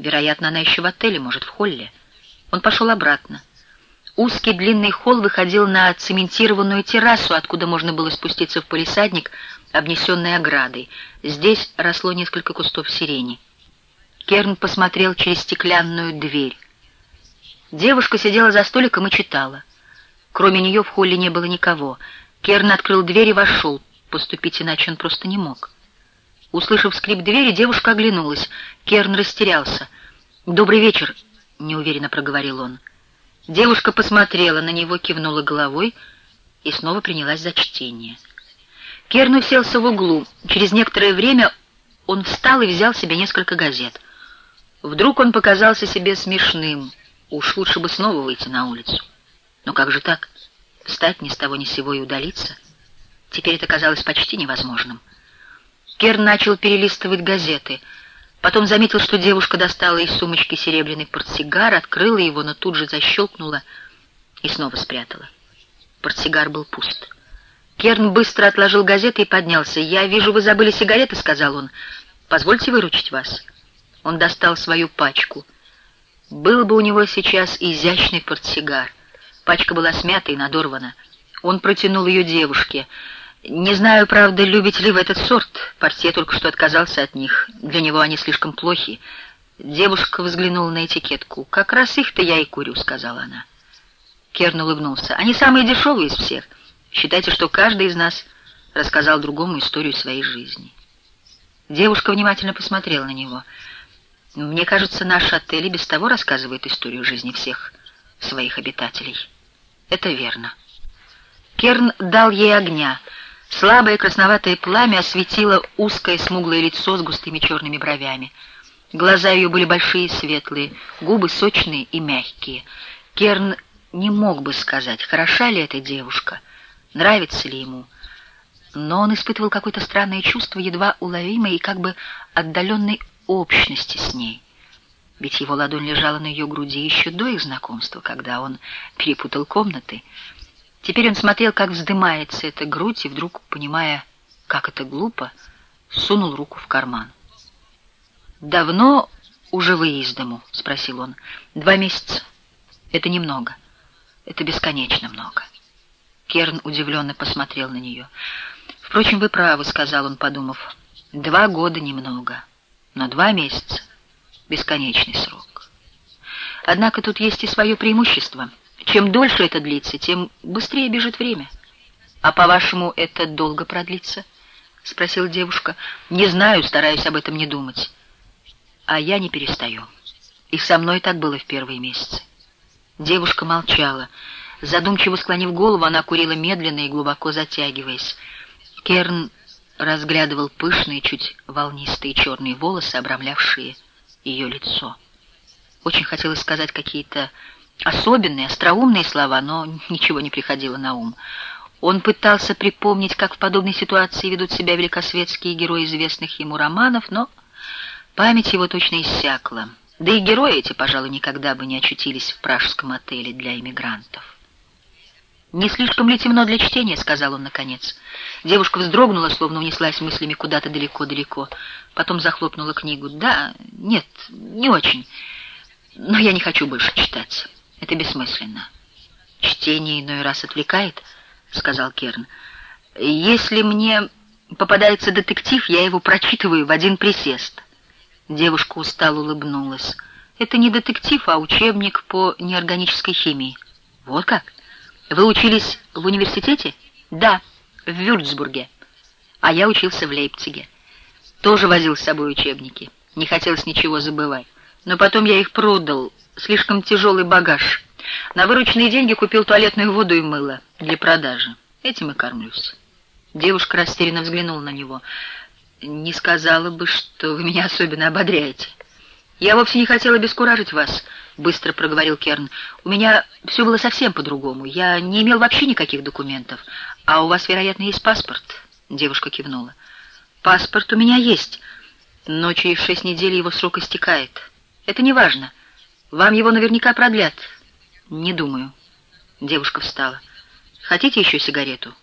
Вероятно, она еще в отеле, может, в холле. Он пошел обратно. Узкий длинный холл выходил на цементированную террасу, откуда можно было спуститься в полисадник, обнесенный оградой. Здесь росло несколько кустов сирени. Керн посмотрел через стеклянную дверь. Девушка сидела за столиком и читала. Кроме нее в холле не было никого. Керн открыл дверь и вошел. Поступить иначе он просто не мог. Услышав скрип двери, девушка оглянулась. Керн растерялся. «Добрый вечер», — неуверенно проговорил он. Девушка посмотрела на него, кивнула головой и снова принялась за чтение. Керн уселся в углу. Через некоторое время он встал и взял себе несколько газет. Вдруг он показался себе смешным. Уж лучше бы снова выйти на улицу. Но как же так? Встать ни с того ни с сего и удалиться? Теперь это казалось почти невозможным. Керн начал перелистывать газеты. Потом заметил, что девушка достала из сумочки серебряный портсигар, открыла его, но тут же защелкнула и снова спрятала. Портсигар был пуст. Керн быстро отложил газеты и поднялся. «Я вижу, вы забыли сигареты», — сказал он. «Позвольте выручить вас». Он достал свою пачку. Был бы у него сейчас изящный портсигар. Пачка была смята и надорвана. Он протянул ее девушке — не знаю, правда, любите ли вы этот сорт. Портье только что отказался от них. Для него они слишком плохи. Девушка взглянула на этикетку. «Как раз их-то я и курю», — сказала она. Керн улыбнулся. «Они самые дешевые из всех. Считайте, что каждый из нас рассказал другому историю своей жизни». Девушка внимательно посмотрела на него. «Мне кажется, наш отель и без того рассказывает историю жизни всех своих обитателей». «Это верно». Керн дал ей огня — Слабое красноватое пламя осветило узкое смуглое лицо с густыми черными бровями. Глаза ее были большие и светлые, губы сочные и мягкие. Керн не мог бы сказать, хороша ли эта девушка, нравится ли ему. Но он испытывал какое-то странное чувство, едва уловимое и как бы отдаленной общности с ней. Ведь его ладонь лежала на ее груди еще до их знакомства, когда он перепутал комнаты. Теперь он смотрел, как вздымается эта грудь, и вдруг, понимая, как это глупо, сунул руку в карман. «Давно уже вы из дому?» — спросил он. «Два месяца. Это немного. Это бесконечно много». Керн удивленно посмотрел на нее. «Впрочем, вы правы», — сказал он, подумав. «Два года немного, но два месяца — бесконечный срок. Однако тут есть и свое преимущество — чем дольше это длится, тем быстрее бежит время. А по-вашему, это долго продлится? Спросила девушка. Не знаю, стараюсь об этом не думать. А я не перестаю. И со мной так было в первые месяцы. Девушка молчала. Задумчиво склонив голову, она курила медленно и глубоко затягиваясь. Керн разглядывал пышные, чуть волнистые черные волосы, обрамлявшие ее лицо. Очень хотелось сказать какие-то особенные, остроумные слова, но ничего не приходило на ум. Он пытался припомнить, как в подобной ситуации ведут себя великосветские герои известных ему романов, но память его точно иссякла. Да и герои эти, пожалуй, никогда бы не очутились в пражском отеле для иммигрантов. «Не слишком ли темно для чтения?» — сказал он наконец. Девушка вздрогнула, словно унеслась мыслями куда-то далеко-далеко. Потом захлопнула книгу. «Да, нет, не очень. Но я не хочу больше читать». Это бессмысленно. Чтение иной раз отвлекает, сказал Керн. Если мне попадается детектив, я его прочитываю в один присест. Девушка устало улыбнулась. Это не детектив, а учебник по неорганической химии. Вот как? Вы учились в университете? Да, в Вюрцбурге. А я учился в Лейпциге. Тоже возил с собой учебники. Не хотелось ничего забывать. Но потом я их продал слишком тяжелый багаж. На вырученные деньги купил туалетную воду и мыло для продажи. Этим и кормлюсь. Девушка растерянно взглянула на него. «Не сказала бы, что вы меня особенно ободряете». «Я вовсе не хотела бескуражить вас», — быстро проговорил Керн. «У меня все было совсем по-другому. Я не имел вообще никаких документов. А у вас, вероятно, есть паспорт?» Девушка кивнула. «Паспорт у меня есть, но через шесть недель его срок истекает. Это не важно. Вам его наверняка продлят. Не думаю. Девушка встала. Хотите еще сигарету?